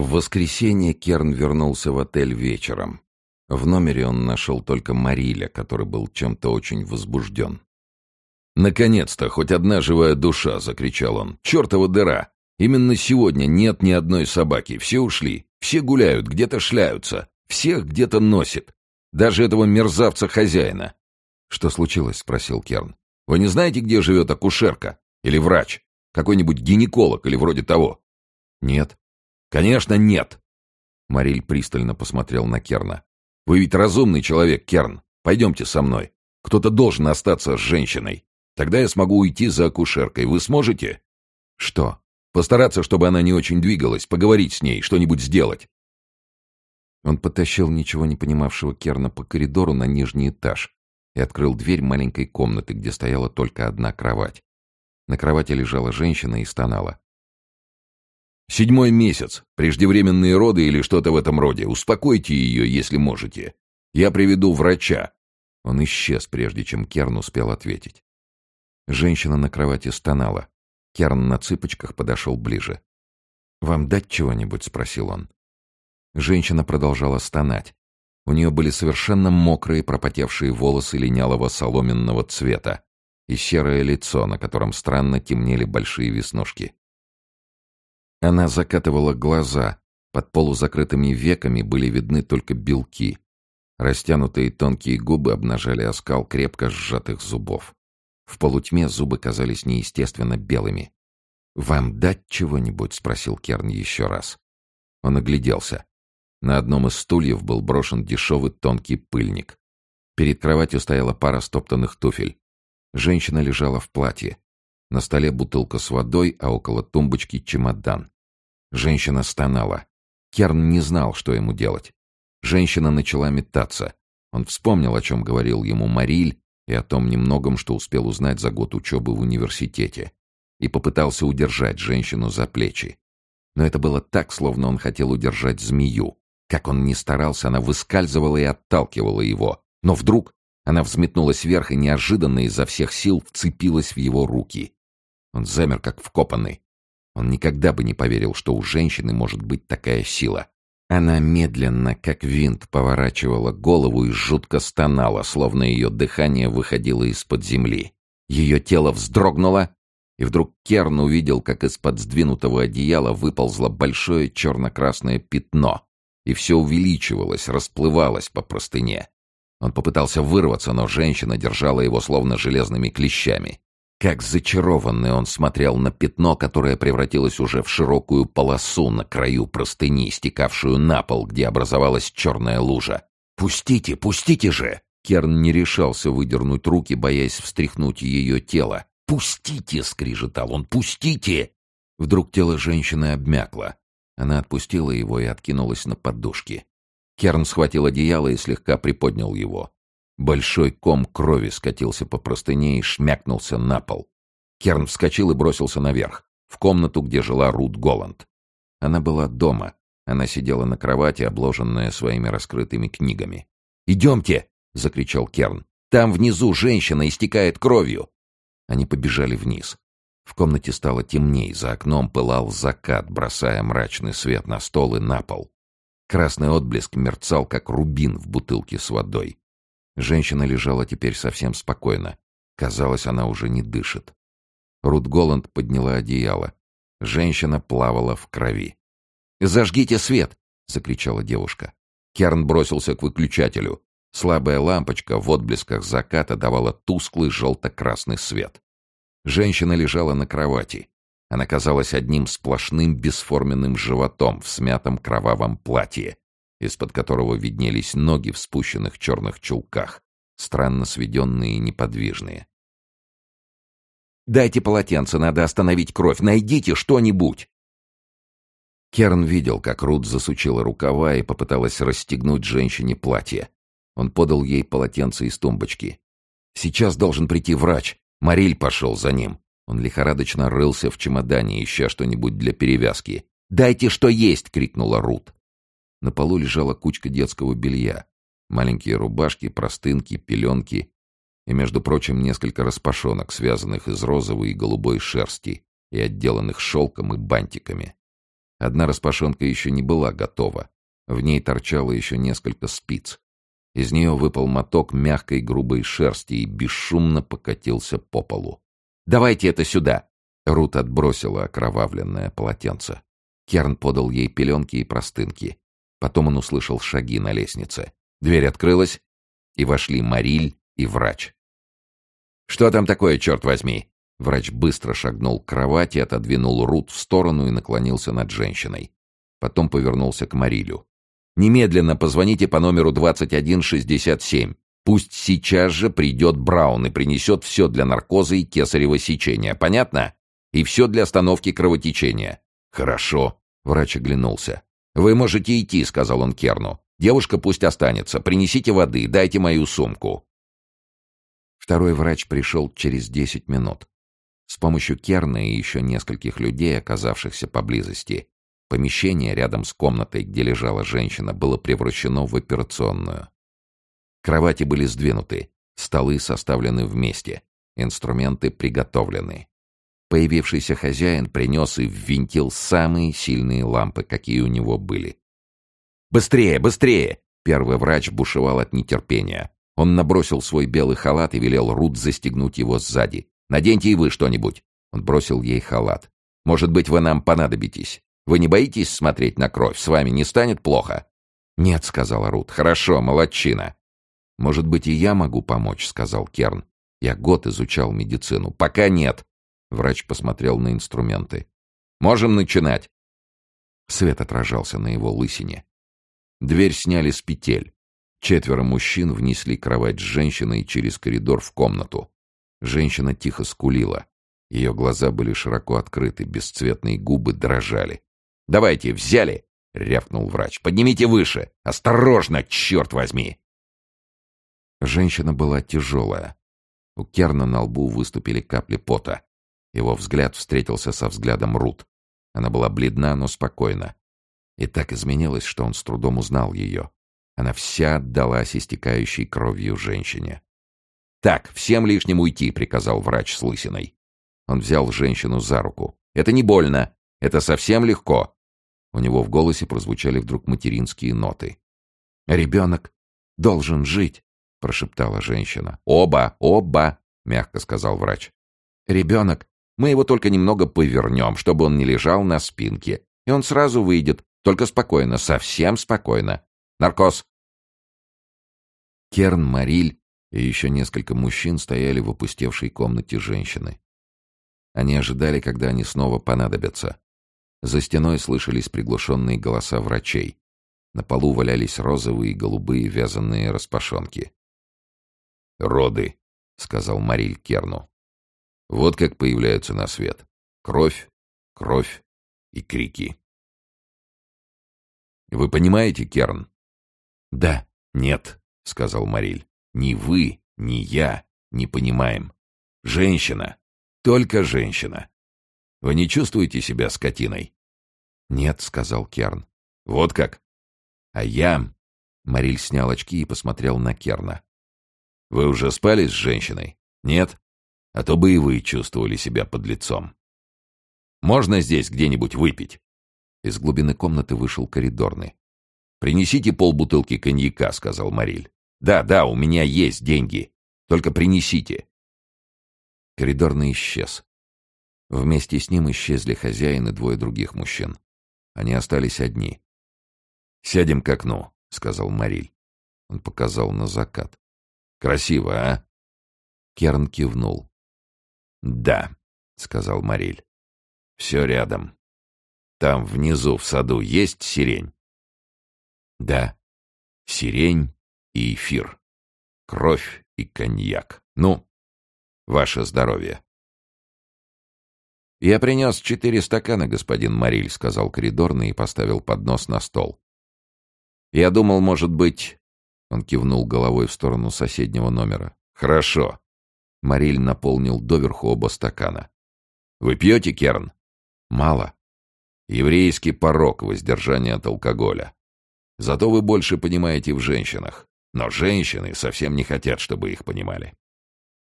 В воскресенье Керн вернулся в отель вечером. В номере он нашел только Мариля, который был чем-то очень возбужден. «Наконец-то, хоть одна живая душа!» — закричал он. «Чертова дыра! Именно сегодня нет ни одной собаки. Все ушли. Все гуляют, где-то шляются. Всех где-то носит. Даже этого мерзавца-хозяина». «Что случилось?» — спросил Керн. «Вы не знаете, где живет акушерка? Или врач? Какой-нибудь гинеколог или вроде того?» «Нет». «Конечно, нет!» Мариль пристально посмотрел на Керна. «Вы ведь разумный человек, Керн. Пойдемте со мной. Кто-то должен остаться с женщиной. Тогда я смогу уйти за акушеркой. Вы сможете?» «Что?» «Постараться, чтобы она не очень двигалась, поговорить с ней, что-нибудь сделать». Он потащил ничего не понимавшего Керна по коридору на нижний этаж и открыл дверь маленькой комнаты, где стояла только одна кровать. На кровати лежала женщина и стонала. Седьмой месяц, преждевременные роды или что-то в этом роде. Успокойте ее, если можете. Я приведу врача». Он исчез, прежде чем Керн успел ответить. Женщина на кровати стонала. Керн на цыпочках подошел ближе. «Вам дать чего-нибудь?» — спросил он. Женщина продолжала стонать. У нее были совершенно мокрые пропотевшие волосы линялого соломенного цвета и серое лицо, на котором странно темнели большие веснушки. Она закатывала глаза. Под полузакрытыми веками были видны только белки. Растянутые тонкие губы обнажали оскал крепко сжатых зубов. В полутьме зубы казались неестественно белыми. «Вам дать чего-нибудь?» — спросил Керн еще раз. Он огляделся. На одном из стульев был брошен дешевый тонкий пыльник. Перед кроватью стояла пара стоптанных туфель. Женщина лежала в платье. На столе бутылка с водой, а около тумбочки чемодан. Женщина стонала. Керн не знал, что ему делать. Женщина начала метаться. Он вспомнил, о чем говорил ему Мариль, и о том немногом, что успел узнать за год учебы в университете. И попытался удержать женщину за плечи. Но это было так, словно он хотел удержать змею. Как он ни старался, она выскальзывала и отталкивала его. Но вдруг она взметнулась вверх и неожиданно изо всех сил вцепилась в его руки. Он замер, как вкопанный. Он никогда бы не поверил, что у женщины может быть такая сила. Она медленно, как винт, поворачивала голову и жутко стонала, словно ее дыхание выходило из-под земли. Ее тело вздрогнуло, и вдруг Керн увидел, как из-под сдвинутого одеяла выползло большое черно-красное пятно, и все увеличивалось, расплывалось по простыне. Он попытался вырваться, но женщина держала его словно железными клещами. Как зачарованный он смотрел на пятно, которое превратилось уже в широкую полосу на краю простыни, стекавшую на пол, где образовалась черная лужа. «Пустите, пустите же!» Керн не решался выдернуть руки, боясь встряхнуть ее тело. «Пустите!» — скрижетал он. «Пустите!» Вдруг тело женщины обмякло. Она отпустила его и откинулась на подушки. Керн схватил одеяло и слегка приподнял его. Большой ком крови скатился по простыне и шмякнулся на пол. Керн вскочил и бросился наверх, в комнату, где жила Рут Голланд. Она была дома. Она сидела на кровати, обложенная своими раскрытыми книгами. «Идемте!» — закричал Керн. «Там внизу женщина истекает кровью!» Они побежали вниз. В комнате стало темней, за окном пылал закат, бросая мрачный свет на стол и на пол. Красный отблеск мерцал, как рубин в бутылке с водой. Женщина лежала теперь совсем спокойно. Казалось, она уже не дышит. Рут Голланд подняла одеяло. Женщина плавала в крови. «Зажгите свет!» — закричала девушка. Керн бросился к выключателю. Слабая лампочка в отблесках заката давала тусклый желто-красный свет. Женщина лежала на кровати. Она казалась одним сплошным бесформенным животом в смятом кровавом платье, из-под которого виднелись ноги в спущенных черных чулках, странно сведенные и неподвижные. «Дайте полотенце, надо остановить кровь, найдите что-нибудь!» Керн видел, как Рут засучила рукава и попыталась расстегнуть женщине платье. Он подал ей полотенце из тумбочки. «Сейчас должен прийти врач. Мариль пошел за ним». Он лихорадочно рылся в чемодане, ища что-нибудь для перевязки. «Дайте что есть!» — крикнула Рут. На полу лежала кучка детского белья. Маленькие рубашки, простынки, пеленки и, между прочим, несколько распашонок, связанных из розовой и голубой шерсти и отделанных шелком и бантиками. Одна распашонка еще не была готова. В ней торчало еще несколько спиц. Из нее выпал моток мягкой грубой шерсти и бесшумно покатился по полу. «Давайте это сюда!» Рут отбросила окровавленное полотенце. Керн подал ей пеленки и простынки. Потом он услышал шаги на лестнице. Дверь открылась, и вошли Мариль и врач. «Что там такое, черт возьми?» Врач быстро шагнул к кровати, отодвинул Рут в сторону и наклонился над женщиной. Потом повернулся к Марилю. «Немедленно позвоните по номеру 2167. Пусть сейчас же придет Браун и принесет все для наркоза и кесарево сечения. Понятно? И все для остановки кровотечения». «Хорошо», — врач оглянулся. «Вы можете идти», — сказал он Керну. «Девушка пусть останется. Принесите воды, дайте мою сумку». Второй врач пришел через десять минут. С помощью Керна и еще нескольких людей, оказавшихся поблизости, помещение рядом с комнатой, где лежала женщина, было превращено в операционную. Кровати были сдвинуты, столы составлены вместе, инструменты приготовлены. Появившийся хозяин принес и ввинтил самые сильные лампы, какие у него были. «Быстрее, быстрее!» Первый врач бушевал от нетерпения. Он набросил свой белый халат и велел Рут застегнуть его сзади. Наденьте и вы что-нибудь». Он бросил ей халат. «Может быть, вы нам понадобитесь. Вы не боитесь смотреть на кровь? С вами не станет плохо?» «Нет», — сказала Рут. «Хорошо, молодчина». «Может быть, и я могу помочь», — сказал Керн. «Я год изучал медицину». «Пока нет». Врач посмотрел на инструменты. «Можем начинать». Свет отражался на его лысине. Дверь сняли с петель. Четверо мужчин внесли кровать с женщиной через коридор в комнату. Женщина тихо скулила. Ее глаза были широко открыты, бесцветные губы дрожали. «Давайте, взяли!» — рявкнул врач. «Поднимите выше! Осторожно, черт возьми!» Женщина была тяжелая. У Керна на лбу выступили капли пота. Его взгляд встретился со взглядом Рут. Она была бледна, но спокойна. И так изменилась, что он с трудом узнал ее. Она вся отдалась истекающей кровью женщине. «Так, всем лишним уйти», — приказал врач с лысиной. Он взял женщину за руку. «Это не больно. Это совсем легко». У него в голосе прозвучали вдруг материнские ноты. «Ребенок должен жить», — прошептала женщина. «Оба, оба», — мягко сказал врач. «Ребенок, мы его только немного повернем, чтобы он не лежал на спинке, и он сразу выйдет, только спокойно, совсем спокойно. Наркоз». Керн, Мариль и еще несколько мужчин стояли в опустевшей комнате женщины. Они ожидали, когда они снова понадобятся. За стеной слышались приглушенные голоса врачей. На полу валялись розовые и голубые вязаные распашонки. «Роды», — сказал Мариль Керну. «Вот как появляются на свет. Кровь, кровь и крики». «Вы понимаете, Керн?» «Да, нет», — сказал Мариль. Ни вы, ни я не понимаем. Женщина. Только женщина. Вы не чувствуете себя скотиной? Нет, сказал Керн. Вот как? А я... Мариль снял очки и посмотрел на Керна. Вы уже спали с женщиной? Нет? А то бы и вы чувствовали себя под лицом. Можно здесь где-нибудь выпить? Из глубины комнаты вышел коридорный. «Принесите полбутылки коньяка», — сказал Мариль. Да, да, у меня есть деньги. Только принесите. Коридорный исчез. Вместе с ним исчезли хозяин и двое других мужчин. Они остались одни. «Сядем к окну», — сказал Мариль. Он показал на закат. «Красиво, а?» Керн кивнул. «Да», — сказал Мариль. «Все рядом. Там внизу в саду есть сирень?» «Да. Сирень и эфир. Кровь и коньяк. Ну, ваше здоровье. «Я принес четыре стакана, господин Мариль», — сказал коридорный и поставил поднос на стол. «Я думал, может быть...» Он кивнул головой в сторону соседнего номера. «Хорошо». Мариль наполнил доверху оба стакана. «Вы пьете, Керн?» «Мало». «Еврейский порог воздержания от алкоголя. Зато вы больше понимаете в женщинах. Но женщины совсем не хотят, чтобы их понимали.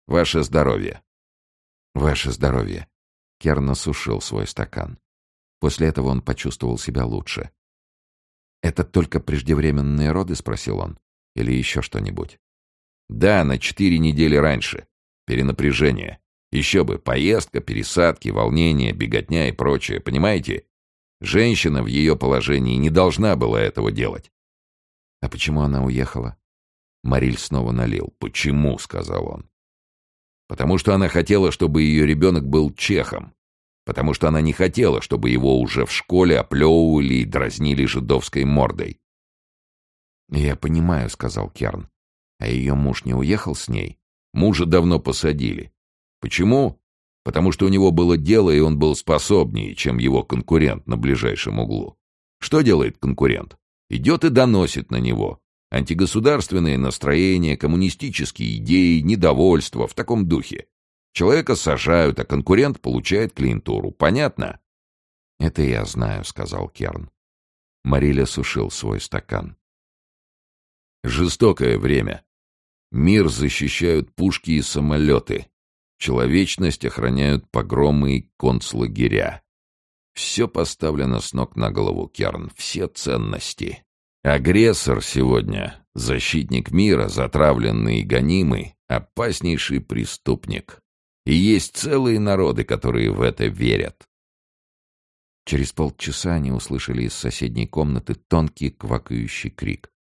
Ваше здоровье. Ваше здоровье. Керн осушил свой стакан. После этого он почувствовал себя лучше. «Это только преждевременные роды?» — спросил он. «Или еще что-нибудь?» «Да, на четыре недели раньше. Перенапряжение. Еще бы, поездка, пересадки, волнение, беготня и прочее, понимаете? Женщина в ее положении не должна была этого делать». «А почему она уехала?» Мариль снова налил. «Почему?» — сказал он. «Потому что она хотела, чтобы ее ребенок был чехом потому что она не хотела, чтобы его уже в школе оплевывали и дразнили жидовской мордой. «Я понимаю», — сказал Керн. «А ее муж не уехал с ней?» «Мужа давно посадили. Почему? Потому что у него было дело, и он был способнее, чем его конкурент на ближайшем углу. Что делает конкурент? Идет и доносит на него. Антигосударственные настроения, коммунистические идеи, недовольство в таком духе. Человека сажают, а конкурент получает клиентуру. Понятно? Это я знаю, сказал Керн. Мариля сушил свой стакан. Жестокое время. Мир защищают пушки и самолеты. Человечность охраняют погромы и концлагеря. Все поставлено с ног на голову, Керн, все ценности. Агрессор сегодня, защитник мира, затравленный и гонимый, опаснейший преступник. И есть целые народы, которые в это верят. Через полчаса они услышали из соседней комнаты тонкий квакающий крик.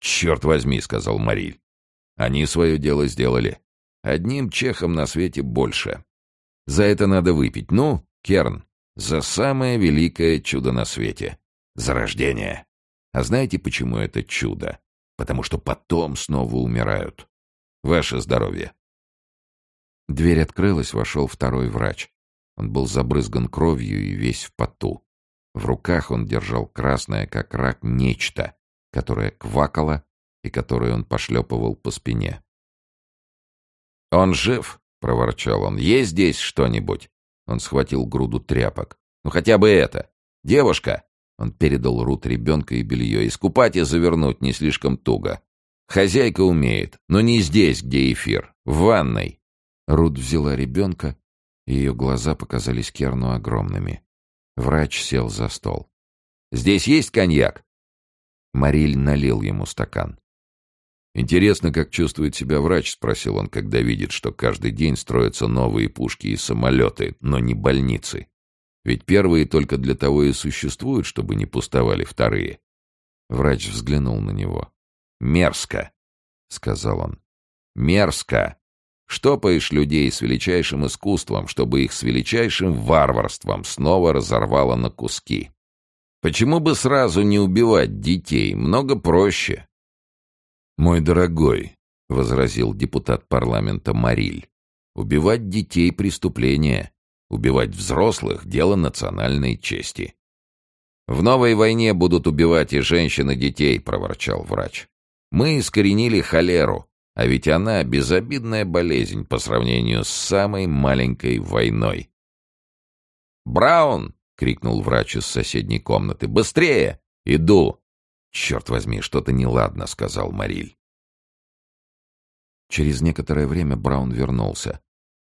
«Черт возьми!» — сказал Мариль. «Они свое дело сделали. Одним чехом на свете больше. За это надо выпить. Ну, Керн, за самое великое чудо на свете. За рождение. А знаете, почему это чудо? Потому что потом снова умирают. Ваше здоровье. Дверь открылась, вошел второй врач. Он был забрызган кровью и весь в поту. В руках он держал красное, как рак, нечто, которое квакало и которое он пошлепывал по спине. «Он жив?» — проворчал он. «Есть здесь что-нибудь?» Он схватил груду тряпок. «Ну хотя бы это! Девушка!» Он передал Рут ребенка и белье. «Искупать и завернуть не слишком туго. Хозяйка умеет, но не здесь, где эфир. В ванной. Рут взяла ребенка, и ее глаза показались Керну огромными. Врач сел за стол. «Здесь есть коньяк?» Мариль налил ему стакан. «Интересно, как чувствует себя врач?» — спросил он, когда видит, что каждый день строятся новые пушки и самолеты, но не больницы. Ведь первые только для того и существуют, чтобы не пустовали вторые. Врач взглянул на него. «Мерзко!» — сказал он. «Мерзко!» Штопаешь людей с величайшим искусством, чтобы их с величайшим варварством снова разорвало на куски. Почему бы сразу не убивать детей? Много проще. «Мой дорогой», — возразил депутат парламента Мариль, — «убивать детей — преступление. Убивать взрослых — дело национальной чести». «В новой войне будут убивать и женщин, и детей», — проворчал врач. «Мы искоренили холеру, а ведь она безобидная болезнь по сравнению с самой маленькой войной. «Браун!» — крикнул врач из соседней комнаты. «Быстрее! Иду!» «Черт возьми, что-то неладно», — сказал Мариль. Через некоторое время Браун вернулся.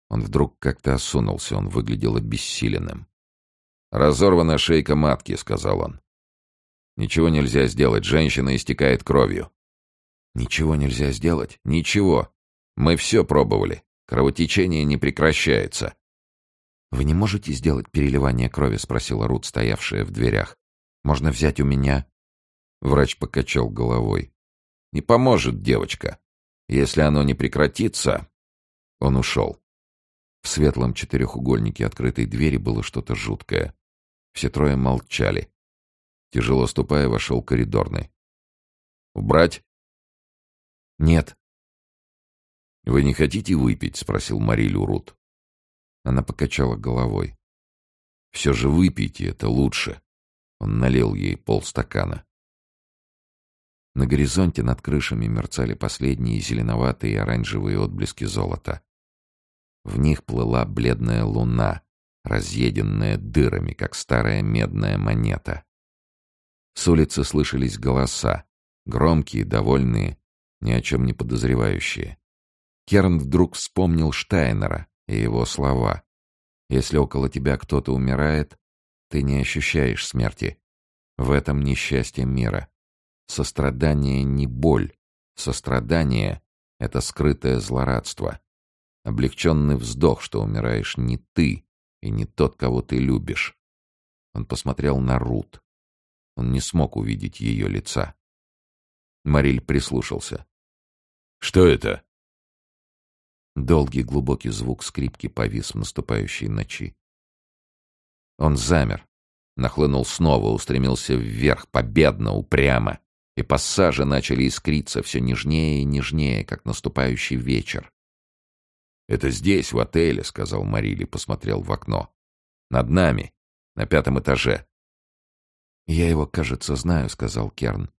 Он вдруг как-то осунулся, он выглядел обессиленным. «Разорвана шейка матки», — сказал он. «Ничего нельзя сделать, женщина истекает кровью». Ничего нельзя сделать? Ничего. Мы все пробовали. Кровотечение не прекращается. «Вы не можете сделать переливание крови?» — спросила Рут, стоявшая в дверях. «Можно взять у меня?» Врач покачал головой. «Не поможет, девочка. Если оно не прекратится...» Он ушел. В светлом четырехугольнике открытой двери было что-то жуткое. Все трое молчали. Тяжело ступая, вошел коридорный. «Убрать?» «Нет». «Вы не хотите выпить?» — спросил Марилю Рут. Она покачала головой. «Все же выпейте, это лучше». Он налил ей полстакана. На горизонте над крышами мерцали последние зеленоватые и оранжевые отблески золота. В них плыла бледная луна, разъеденная дырами, как старая медная монета. С улицы слышались голоса, громкие, довольные, ни о чем не подозревающие. Керн вдруг вспомнил Штайнера и его слова. «Если около тебя кто-то умирает, Ты не ощущаешь смерти. В этом несчастье мира. Сострадание не боль. Сострадание — это скрытое злорадство. Облегченный вздох, что умираешь не ты и не тот, кого ты любишь. Он посмотрел на Рут. Он не смог увидеть ее лица. Мариль прислушался. «Что это?» Долгий глубокий звук скрипки повис в наступающей ночи. Он замер, нахлынул снова, устремился вверх, победно, упрямо, и пассажи начали искриться все нежнее и нежнее, как наступающий вечер. «Это здесь, в отеле», — сказал Марили, посмотрел в окно. «Над нами, на пятом этаже». «Я его, кажется, знаю», — сказал Керн.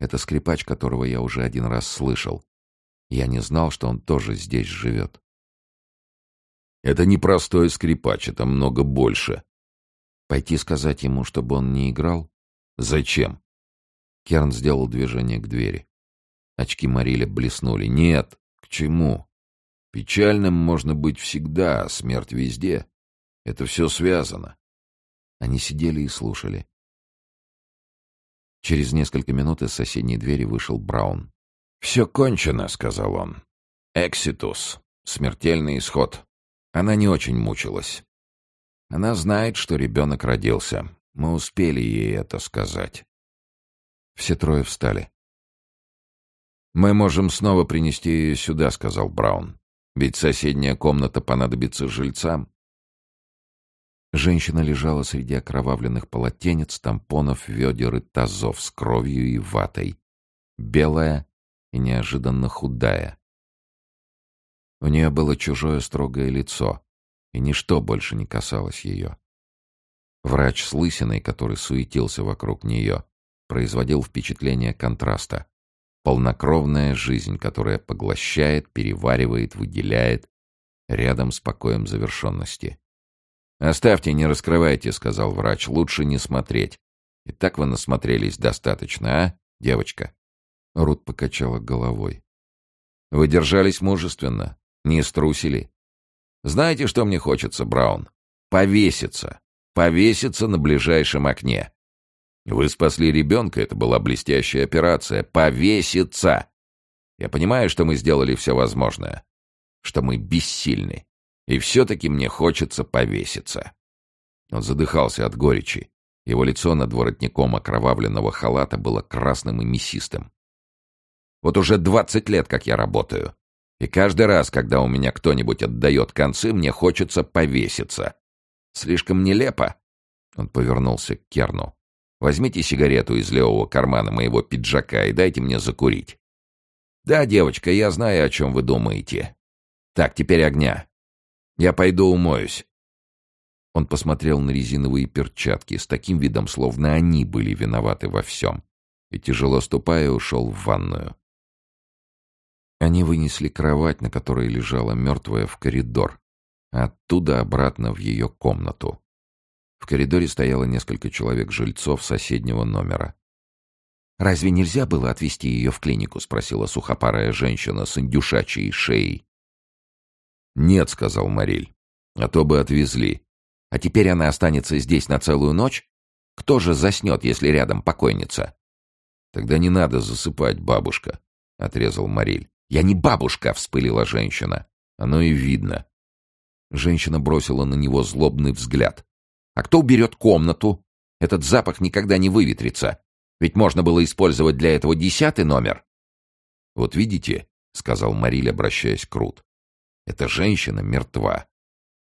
«Это скрипач, которого я уже один раз слышал. Я не знал, что он тоже здесь живет». «Это не простой скрипач, это много больше». «Пойти сказать ему, чтобы он не играл?» «Зачем?» Керн сделал движение к двери. Очки Мариля блеснули. «Нет, к чему? Печальным можно быть всегда, а смерть везде. Это все связано. Они сидели и слушали. Через несколько минут из соседней двери вышел Браун. «Все кончено», — сказал он. «Экситус. Смертельный исход. Она не очень мучилась. Она знает, что ребенок родился. Мы успели ей это сказать». Все трое встали. «Мы можем снова принести ее сюда», — сказал Браун. Ведь соседняя комната понадобится жильцам. Женщина лежала среди окровавленных полотенец, тампонов, ведер и тазов с кровью и ватой. Белая и неожиданно худая. У нее было чужое строгое лицо, и ничто больше не касалось ее. Врач с лысиной, который суетился вокруг нее, производил впечатление контраста. Полнокровная жизнь, которая поглощает, переваривает, выделяет, рядом с покоем завершенности. «Оставьте, не раскрывайте», — сказал врач, — «лучше не смотреть. И так вы насмотрелись достаточно, а, девочка?» Рут покачала головой. «Вы держались мужественно, не струсили. Знаете, что мне хочется, Браун? Повеситься. Повеситься на ближайшем окне. Вы спасли ребенка, это была блестящая операция. Повеситься! Я понимаю, что мы сделали все возможное, что мы бессильны. И все-таки мне хочется повеситься. Он задыхался от горечи. Его лицо над воротником окровавленного халата было красным и мясистым. Вот уже двадцать лет, как я работаю. И каждый раз, когда у меня кто-нибудь отдает концы, мне хочется повеситься. Слишком нелепо. Он повернулся к Керну. Возьмите сигарету из левого кармана моего пиджака и дайте мне закурить. Да, девочка, я знаю, о чем вы думаете. Так, теперь огня. Я пойду умоюсь. Он посмотрел на резиновые перчатки с таким видом, словно они были виноваты во всем, и, тяжело ступая, ушел в ванную. Они вынесли кровать, на которой лежала мертвая, в коридор, а оттуда обратно в ее комнату. В коридоре стояло несколько человек-жильцов соседнего номера. «Разве нельзя было отвезти ее в клинику?» — спросила сухопарая женщина с индюшачьей шеей. «Нет», — сказал Мариль, — «а то бы отвезли. А теперь она останется здесь на целую ночь? Кто же заснет, если рядом покойница?» «Тогда не надо засыпать, бабушка», — отрезал Мариль. «Я не бабушка!» — вспылила женщина. «Оно и видно». Женщина бросила на него злобный взгляд. А кто уберет комнату? Этот запах никогда не выветрится. Ведь можно было использовать для этого десятый номер. «Вот видите», — сказал Мариль, обращаясь к Рут, — «эта женщина мертва.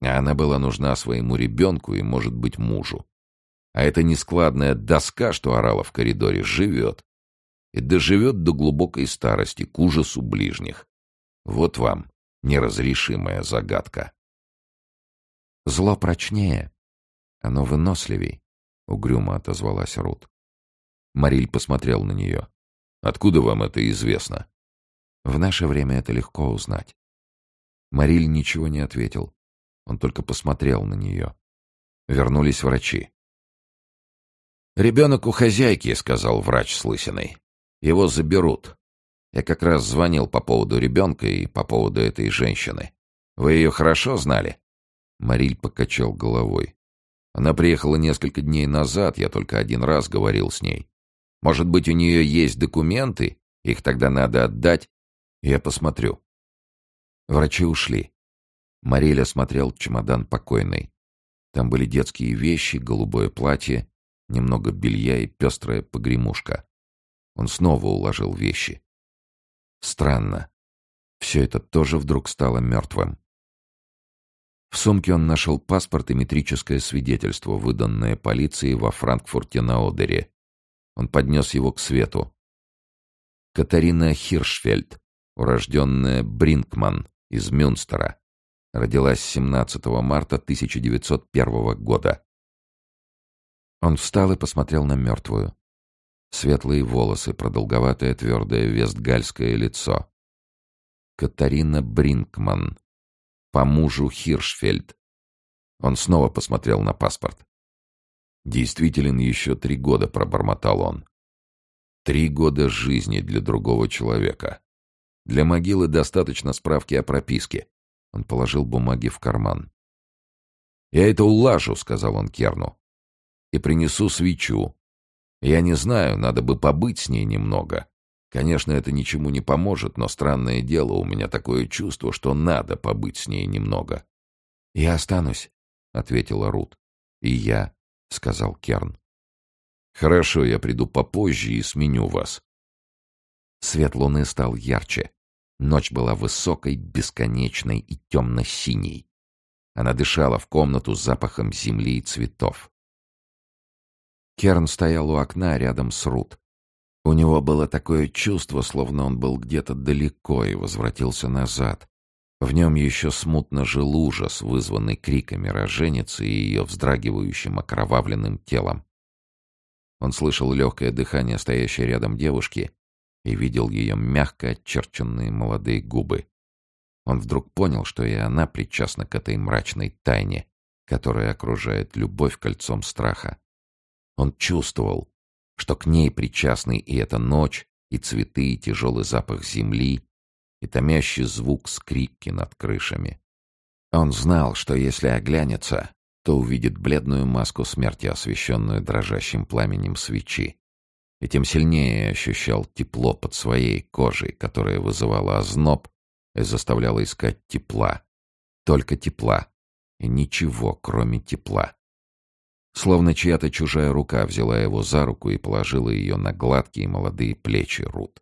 А она была нужна своему ребенку и, может быть, мужу. А эта нескладная доска, что орала в коридоре, живет. И доживет до глубокой старости, к ужасу ближних. Вот вам неразрешимая загадка. Зло прочнее, оно выносливей, — угрюмо отозвалась Рут. Мариль посмотрел на нее. «Откуда вам это известно?» «В наше время это легко узнать». Мариль ничего не ответил. Он только посмотрел на нее. Вернулись врачи. «Ребенок у хозяйки», — сказал врач с лысиной. «Его заберут. Я как раз звонил по поводу ребенка и по поводу этой женщины. Вы ее хорошо знали?» Мариль покачал головой. Она приехала несколько дней назад, я только один раз говорил с ней. Может быть, у нее есть документы? Их тогда надо отдать. Я посмотрю. Врачи ушли. Мариля смотрел чемодан покойной. Там были детские вещи, голубое платье, немного белья и пестрая погремушка. Он снова уложил вещи. Странно. Все это тоже вдруг стало мертвым. В сумке он нашел паспорт и метрическое свидетельство, выданное полицией во Франкфурте на Одере. Он поднес его к свету. Катарина Хиршфельд, урожденная Бринкман из Мюнстера, родилась 17 марта 1901 года. Он встал и посмотрел на мертвую. Светлые волосы, продолговатое твердое вестгальское лицо. Катарина Бринкман, по мужу Хиршфельд. Он снова посмотрел на паспорт. Действителен еще три года, пробормотал он. Три года жизни для другого человека. Для могилы достаточно справки о прописке. Он положил бумаги в карман. «Я это улажу», — сказал он Керну. «И принесу свечу. Я не знаю, надо бы побыть с ней немного. Конечно, это ничему не поможет, но странное дело, у меня такое чувство, что надо побыть с ней немного. — Я останусь, — ответила Рут. — И я, — сказал Керн. — Хорошо, я приду попозже и сменю вас. Свет луны стал ярче. Ночь была высокой, бесконечной и темно-синей. Она дышала в комнату запахом земли и цветов. Керн стоял у окна рядом с Рут. У него было такое чувство, словно он был где-то далеко и возвратился назад. В нем еще смутно жил ужас, вызванный криками роженицы и ее вздрагивающим окровавленным телом. Он слышал легкое дыхание стоящей рядом девушки и видел ее мягко очерченные молодые губы. Он вдруг понял, что и она причастна к этой мрачной тайне, которая окружает любовь кольцом страха. Он чувствовал, что к ней причастны и эта ночь, и цветы, и тяжелый запах земли, и томящий звук скрипки над крышами. Он знал, что если оглянется, то увидит бледную маску смерти, освещенную дрожащим пламенем свечи. И тем сильнее ощущал тепло под своей кожей, которая вызывала озноб и заставляла искать тепла. Только тепла. И ничего, кроме тепла. Словно чья-то чужая рука взяла его за руку и положила ее на гладкие молодые плечи Рут.